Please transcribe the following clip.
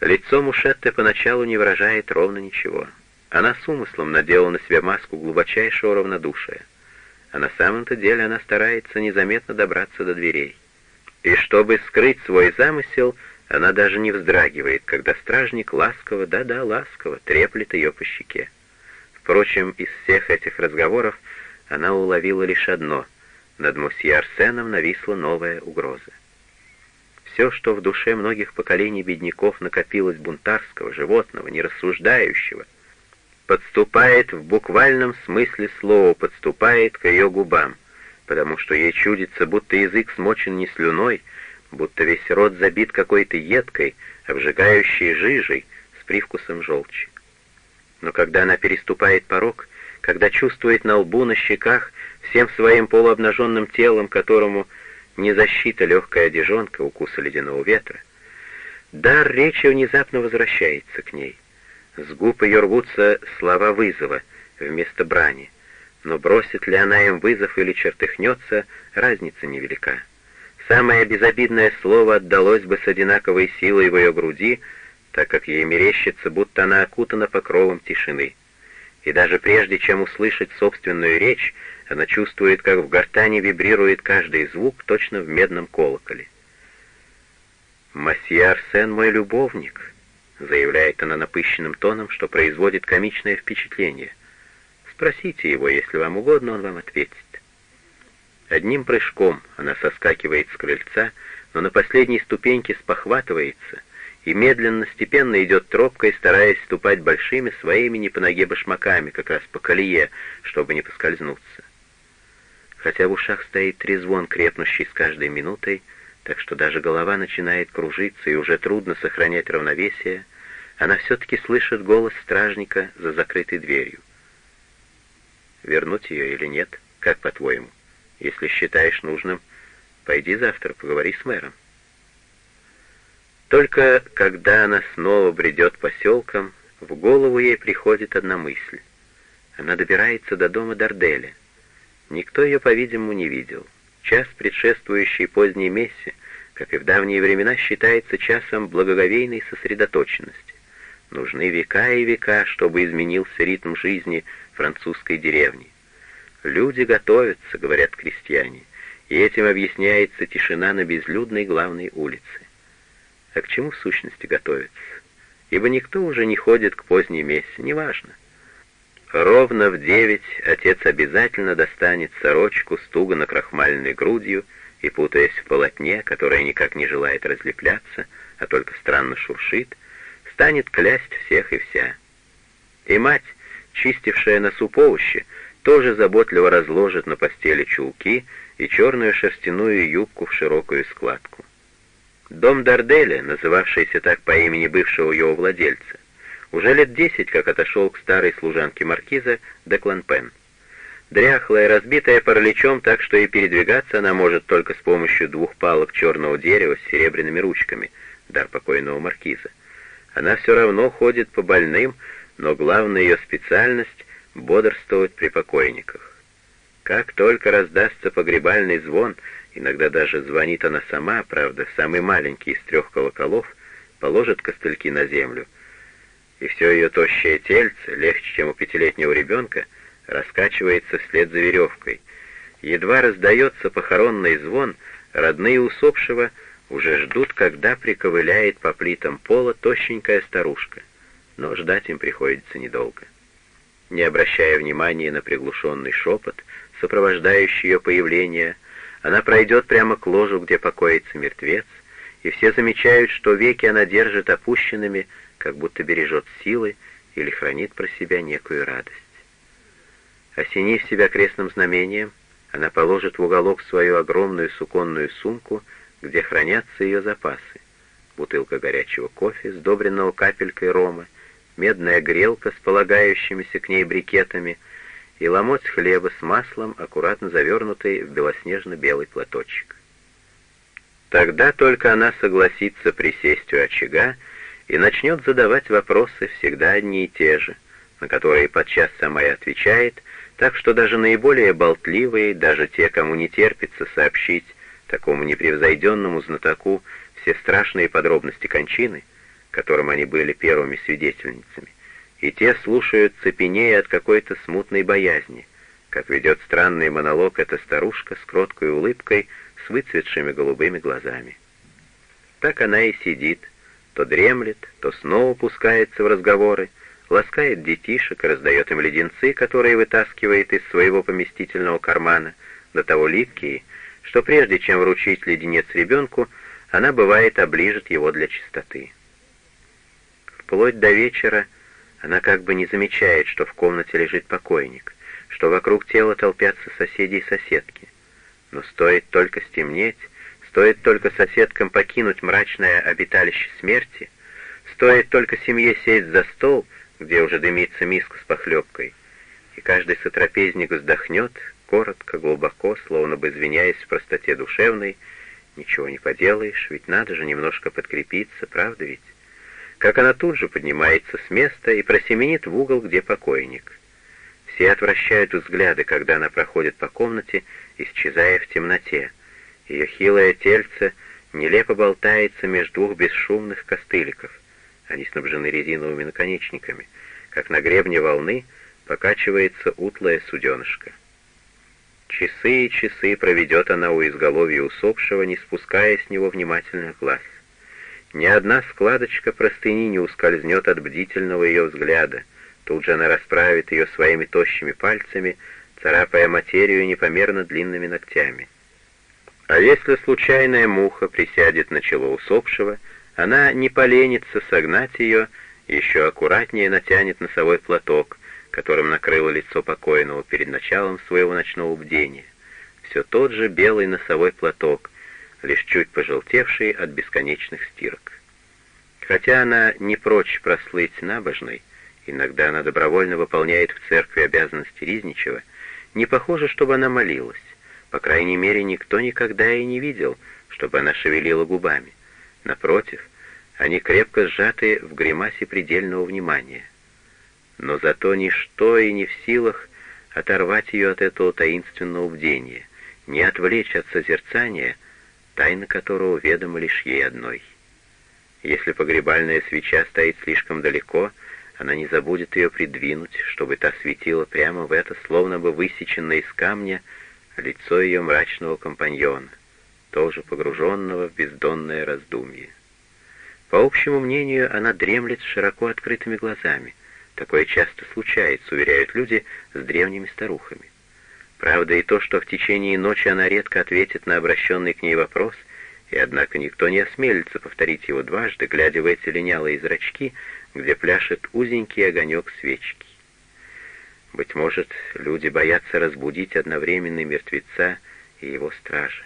Лицо Мушетте поначалу не выражает ровно ничего. Она с умыслом надела на себя маску глубочайшего равнодушия. А на самом-то деле она старается незаметно добраться до дверей. И чтобы скрыть свой замысел, она даже не вздрагивает, когда стражник ласково, да-да, ласково, треплет ее по щеке. Впрочем, из всех этих разговоров она уловила лишь одно — над мосье Арсеном нависла новая угроза. Все, что в душе многих поколений бедняков накопилось бунтарского, животного, нерассуждающего, подступает в буквальном смысле слова, подступает к ее губам, потому что ей чудится, будто язык смочен не слюной, будто весь рот забит какой-то едкой, обжигающей жижей с привкусом желчи. Но когда она переступает порог, когда чувствует на лбу, на щеках, всем своим полуобнаженным телом, которому не защита легкая одежонка укуса ледяного ветра, дар речи внезапно возвращается к ней. С губ ее рвутся слова вызова вместо брани, но бросит ли она им вызов или чертыхнется, разница невелика. Самое безобидное слово отдалось бы с одинаковой силой в ее груди, так как ей мерещится, будто она окутана покровом тишины. И даже прежде чем услышать собственную речь, она чувствует, как в гортани вибрирует каждый звук, точно в медном колоколе. «Масье Арсен мой любовник», — заявляет она напыщенным тоном, что производит комичное впечатление. «Спросите его, если вам угодно, он вам ответит». Одним прыжком она соскакивает с крыльца, но на последней ступеньке спохватывается и медленно, степенно идет тропкой, стараясь ступать большими своими не по ноге башмаками, как раз по колее, чтобы не поскользнуться. Хотя в ушах стоит трезвон, крепнущий с каждой минутой, так что даже голова начинает кружиться и уже трудно сохранять равновесие, она все-таки слышит голос стражника за закрытой дверью. Вернуть ее или нет, как по-твоему? Если считаешь нужным, пойди завтра поговори с мэром. Только когда она снова бредет поселком, в голову ей приходит одна мысль. Она добирается до дома Дарделя. Никто ее, по-видимому, не видел. Час, предшествующий поздней мессе, как и в давние времена, считается часом благоговейной сосредоточенности. Нужны века и века, чтобы изменился ритм жизни французской деревни. «Люди готовятся», — говорят крестьяне, и этим объясняется тишина на безлюдной главной улице. А к чему в сущности готовятся? Ибо никто уже не ходит к поздней мессе, неважно. Ровно в девять отец обязательно достанет сорочку с туго накрахмаленной грудью и, путаясь в полотне, которое никак не желает разлепляться, а только странно шуршит, станет клясть всех и вся. И мать, чистившая на овощи, тоже заботливо разложит на постели чулки и черную шерстяную юбку в широкую складку. Дом Дарделя, называвшийся так по имени бывшего его владельца, уже лет десять как отошел к старой служанке маркиза де Кланпен. Дряхлая, разбитая параличом так, что и передвигаться она может только с помощью двух палок черного дерева с серебряными ручками, дар покойного маркиза. Она все равно ходит по больным, но главная ее специальность бодрствовать при покойниках. Как только раздастся погребальный звон, иногда даже звонит она сама, правда, самый маленький из трех колоколов, положит костыльки на землю, и все ее тощее тельце, легче, чем у пятилетнего ребенка, раскачивается вслед за веревкой. Едва раздается похоронный звон, родные усопшего уже ждут, когда приковыляет по плитам пола тощенькая старушка, но ждать им приходится недолго не обращая внимания на приглушенный шепот, сопровождающий ее появление, она пройдет прямо к ложу, где покоится мертвец, и все замечают, что веки она держит опущенными, как будто бережет силы или хранит про себя некую радость. Осенив себя крестным знамением, она положит в уголок свою огромную суконную сумку, где хранятся ее запасы. Бутылка горячего кофе, сдобренного капелькой рома, медная грелка с полагающимися к ней брикетами и ломоть хлеба с маслом, аккуратно завернутый в белоснежно-белый платочек. Тогда только она согласится присесть у очага и начнет задавать вопросы всегда одни и те же, на которые подчас сама и отвечает, так что даже наиболее болтливые, даже те, кому не терпится сообщить такому непревзойденному знатоку все страшные подробности кончины, которым они были первыми свидетельницами, и те слушают цепенея от какой-то смутной боязни, как ведет странный монолог эта старушка с кроткой улыбкой, с выцветшими голубыми глазами. Так она и сидит, то дремлет, то снова пускается в разговоры, ласкает детишек, раздает им леденцы, которые вытаскивает из своего поместительного кармана, до того липкие, что прежде чем вручить леденец ребенку, она бывает оближет его для чистоты. Вплоть до вечера она как бы не замечает, что в комнате лежит покойник, что вокруг тела толпятся соседи и соседки. Но стоит только стемнеть, стоит только соседкам покинуть мрачное обиталище смерти, стоит только семье сесть за стол, где уже дымится миска с похлебкой, и каждый сотрапезник вздохнет, коротко, глубоко, словно бы извиняясь в простоте душевной, ничего не поделаешь, ведь надо же немножко подкрепиться, правда ведь? Как она тут же поднимается с места и просеменит в угол, где покойник. Все отвращают взгляды, когда она проходит по комнате, исчезая в темноте. Ее хилое тельце нелепо болтается между двух бесшумных костыликов. Они снабжены резиновыми наконечниками. Как на гребне волны покачивается утлая суденышко. Часы и часы проведет она у изголовья усопшего, не спуская с него внимательных глаз. Ни одна складочка простыни не ускользнет от бдительного ее взгляда. Тут же она расправит ее своими тощими пальцами, царапая материю непомерно длинными ногтями. А если случайная муха присядет на чело усопшего, она не поленится согнать ее, еще аккуратнее натянет носовой платок, которым накрыло лицо покойного перед началом своего ночного бдения. Все тот же белый носовой платок, лишь чуть пожелтевший от бесконечных стирок. Хотя она не прочь прослыть набожной, иногда она добровольно выполняет в церкви обязанности Ризничева, не похоже, чтобы она молилась. По крайней мере, никто никогда и не видел, чтобы она шевелила губами. Напротив, они крепко сжаты в гримасе предельного внимания. Но зато ничто и не в силах оторвать ее от этого таинственного бдения, не отвлечь от созерцания, тайна которого ведома лишь ей одной. Если погребальная свеча стоит слишком далеко, она не забудет ее придвинуть, чтобы та светила прямо в это, словно бы высеченное из камня, лицо ее мрачного компаньона, тоже погруженного в бездонное раздумье. По общему мнению, она дремлет с широко открытыми глазами. Такое часто случается, уверяют люди, с древними старухами. Правда и то, что в течение ночи она редко ответит на обращенный к ней вопрос, и однако никто не осмелится повторить его дважды, глядя в эти линялые зрачки, где пляшет узенький огонек свечки. Быть может, люди боятся разбудить одновременно мертвеца и его стража.